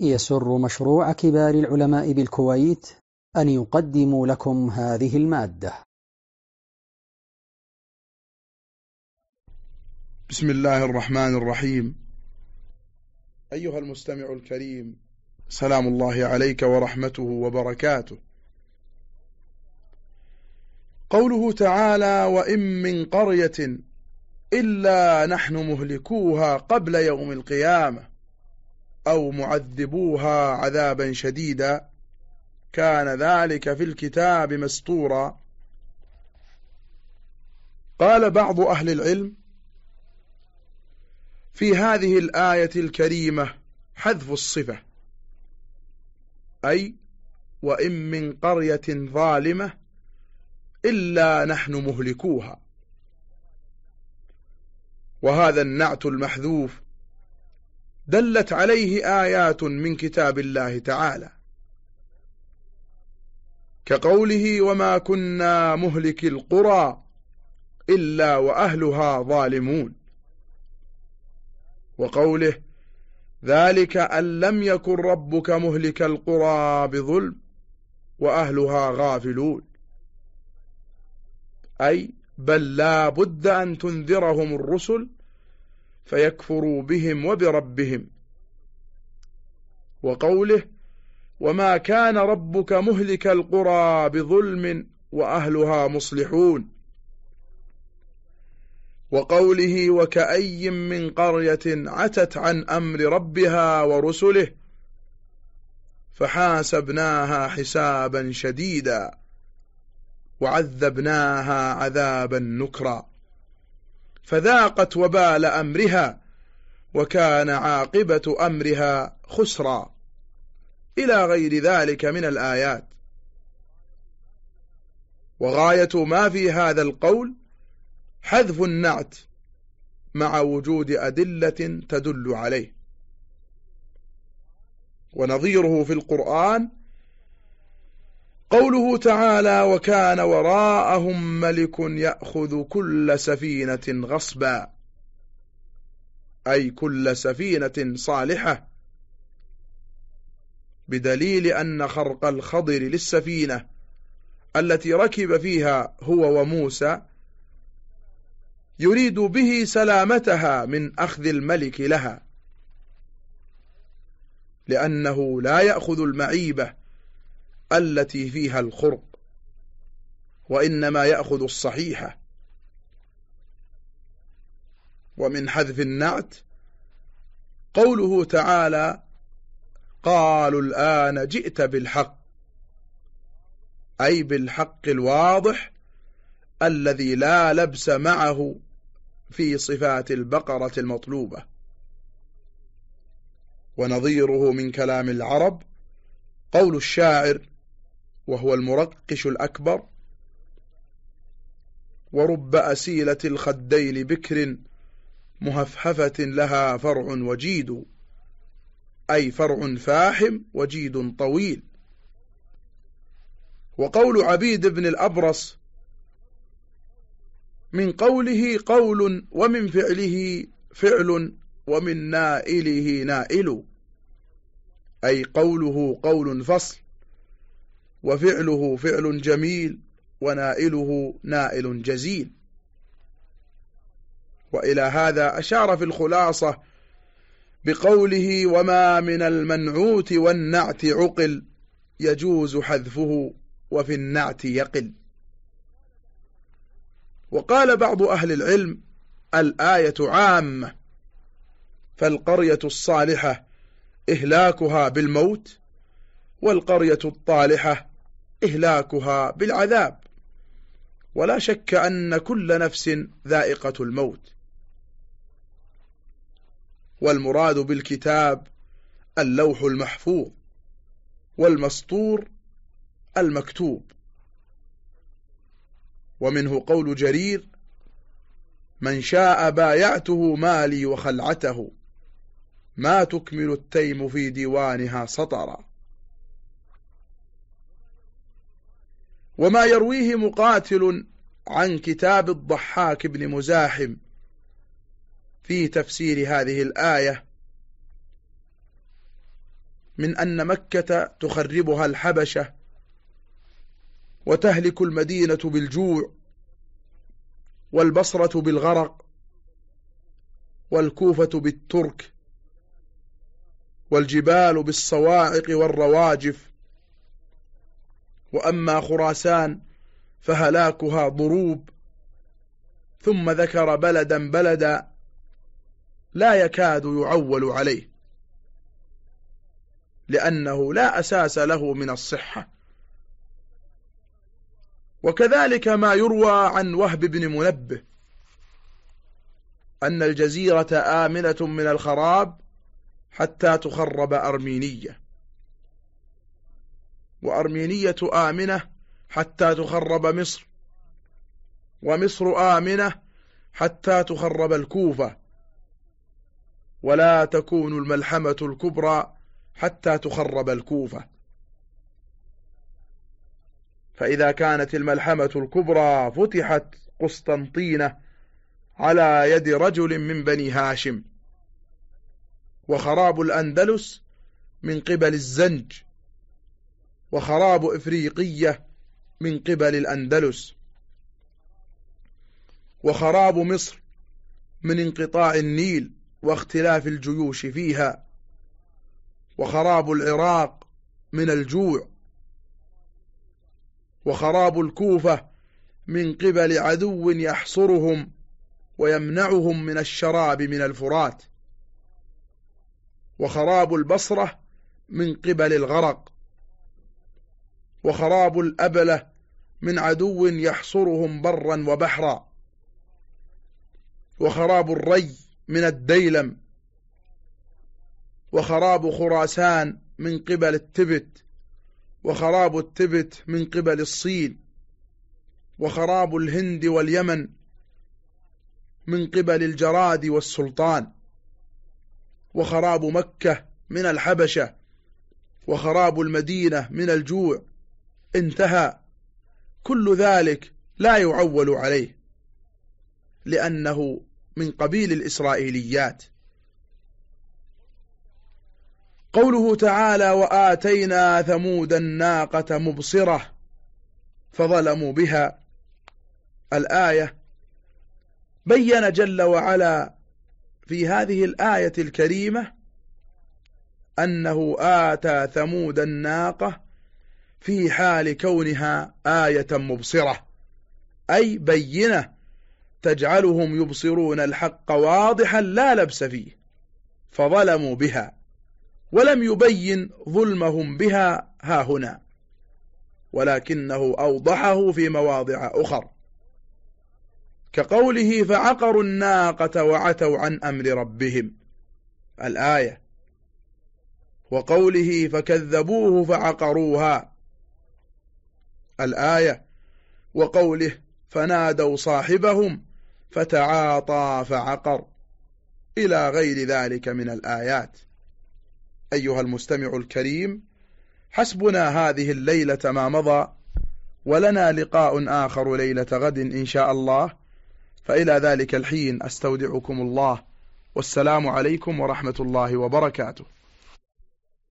يسر مشروع كبار العلماء بالكويت أن يقدم لكم هذه المادة. بسم الله الرحمن الرحيم. أيها المستمع الكريم سلام الله عليك ورحمته وبركاته. قوله تعالى وإن من قرية إلا نحن مهلكوها قبل يوم القيامة أو معذبوها عذابا شديدا كان ذلك في الكتاب مستورا. قال بعض أهل العلم في هذه الآية الكريمة حذف الصفة أي وإن من قرية ظالمة إلا نحن مهلكوها. وهذا النعت المحذوف دلت عليه آيات من كتاب الله تعالى. كقوله وما كنا مهلك القرى إلا وأهلها ظالمون. وقوله ذلك أن لم يكن ربك مهلك القرى بظلم وأهلها غافلون. أي بل لا بد أن تنذرهم الرسل فيكفروا بهم وبربهم. وقوله وما كان ربك مهلك القرى بظلم وأهلها مصلحون. وقوله وكأي من قرية عتت عن أمر ربها ورسله فحاسبناها حسابا شديدا وعذبناها عذابا نكرا. فذاقت وبال أمرها وكان عاقبة أمرها خسرا. إلى غير ذلك من الآيات. وغاية ما في هذا القول حذف النعت مع وجود أدلة تدل عليه. ونظيره في القرآن قوله تعالى وكان وراءهم ملك يأخذ كل سفينة غصبا. أي كل سفينة صالحة. بدليل أن خرق الخضر للسفينة التي ركب فيها هو وموسى يريد به سلامتها من أخذ الملك لها. لأنه لا يأخذ المعيبة التي فيها الخرق وإنما يأخذ الصحيحة ومن حذف النعت قوله تعالى قالوا الآن جئت بالحق أي بالحق الواضح الذي لا لبس معه في صفات البقرة المطلوبة. ونظيره من كلام العرب قول الشاعر وهو المرقش الأكبر ورب أسيلة الخدين بكر مهفهفة لها فرع وجيد أي فرع فاحم وجيد طويل. وقول عبيد بن الأبرص من قوله قول ومن فعله فعل ومن نائله نائل أي قوله قول فصل. وفعله فعل جميل ونائله نائل جزيل. وإلى هذا أشار في الخلاصة بقوله وما من المنعوت والنعت عقل يجوز حذفه وفي النعت يقل. وقال بعض أهل العلم الآية عامة فالقرية الصالحة إهلاكها بالموت والقرية الطالحة إهلاكها بالعذاب. ولا شك أن كل نفس ذائقة الموت. والمراد بالكتاب اللوح المحفوظ والمسطور المكتوب. ومنه قول جرير من شاء بايعته مالي وخلعته ما تكمل التيم في ديوانها سطرا وما يرويه مقاتل عن كتاب الضحاك بن مزاحم في تفسير هذه الآية من أن مكة تخربها الحبشة وتهلك المدينة بالجوع والبصرة بالغرق والكوفة بالترك والجبال بالصواعق والرواجف وأما خراسان فهلاكها ضروب ثم ذكر بلدا بلدا لا يكاد يعول عليه لأنه لا أساس له من الصحة. وكذلك ما يروى عن وهب بن منبه أن الجزيرة آمنة من الخراب حتى تخرب أرمينية. وأرمينية آمنة حتى تخرب مصر ومصر آمنة حتى تخرب الكوفة ولا تكون الملحمة الكبرى حتى تخرب الكوفة. فإذا كانت الملحمة الكبرى فتحت قسطنطينة على يد رجل من بني هاشم وخراب الأندلس من قبل الزنج وخراب إفريقية من قبل الأندلس. وخراب مصر من انقطاع النيل واختلاف الجيوش فيها. وخراب العراق من الجوع. وخراب الكوفة من قبل عدو يحصرهم ويمنعهم من الشراب من الفرات. وخراب البصرة من قبل الغرق. وخراب الأبلة من عدو يحصرهم برا وبحرا. وخراب الري من الديلم. وخراب خراسان من قبل التبت. وخراب التبت من قبل الصين. وخراب الهند واليمن من قبل الجراد والسلطان. وخراب مكة من الحبشة. وخراب المدينة من الجوع. انتهى. كل ذلك لا يعول عليه لأنه من قبيل الإسرائيليات. قوله تعالى وآتينا ثمود الناقة مبصرة فظلموا بها. الآية بين جل وعلا في هذه الآية الكريمة أنه آتى ثمود الناقة في حال كونها آية مبصرة. أي بينة تجعلهم يبصرون الحق واضحا لا لبس فيه فظلموا بها ولم يبين ظلمهم بها ها هنا ولكنه أوضحه في مواضع أخر. كقوله فعقروا الناقة وعتوا عن أمر ربهم. الآية. وقوله فكذبوه فعقروها. الآية وقوله فنادوا صاحبهم فتعاطى فعقر إلى غير ذلك من الآيات. أيها المستمع الكريم حسبنا هذه الليلة ما مضى ولنا لقاء آخر ليلة غد إن شاء الله. فإلى ذلك الحين أستودعكم الله. والسلام عليكم ورحمة الله وبركاته.